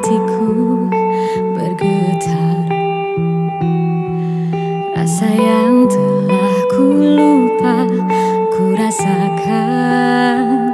hatiku bergetar. Rasa yang telah ku lupa ku rasakan.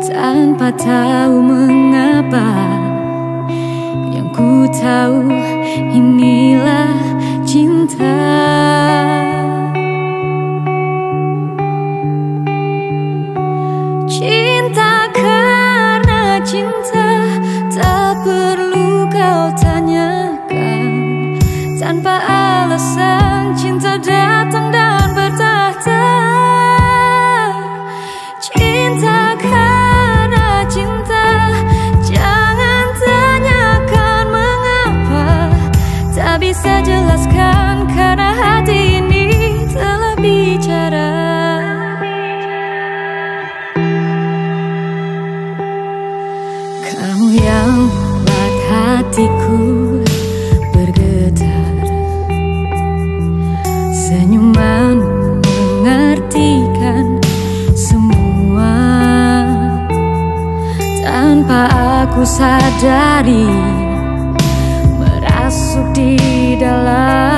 Tanpa tahu mengapa Yang ku tahu inilah cinta alasan cinta datang dan bertahta. Cinta karena cinta. Jangan tanyakan mengapa. Tak bisa jelaskan karena hati ini telah bicara. Kamu yang buat hatiku sadari Merasuk di dalam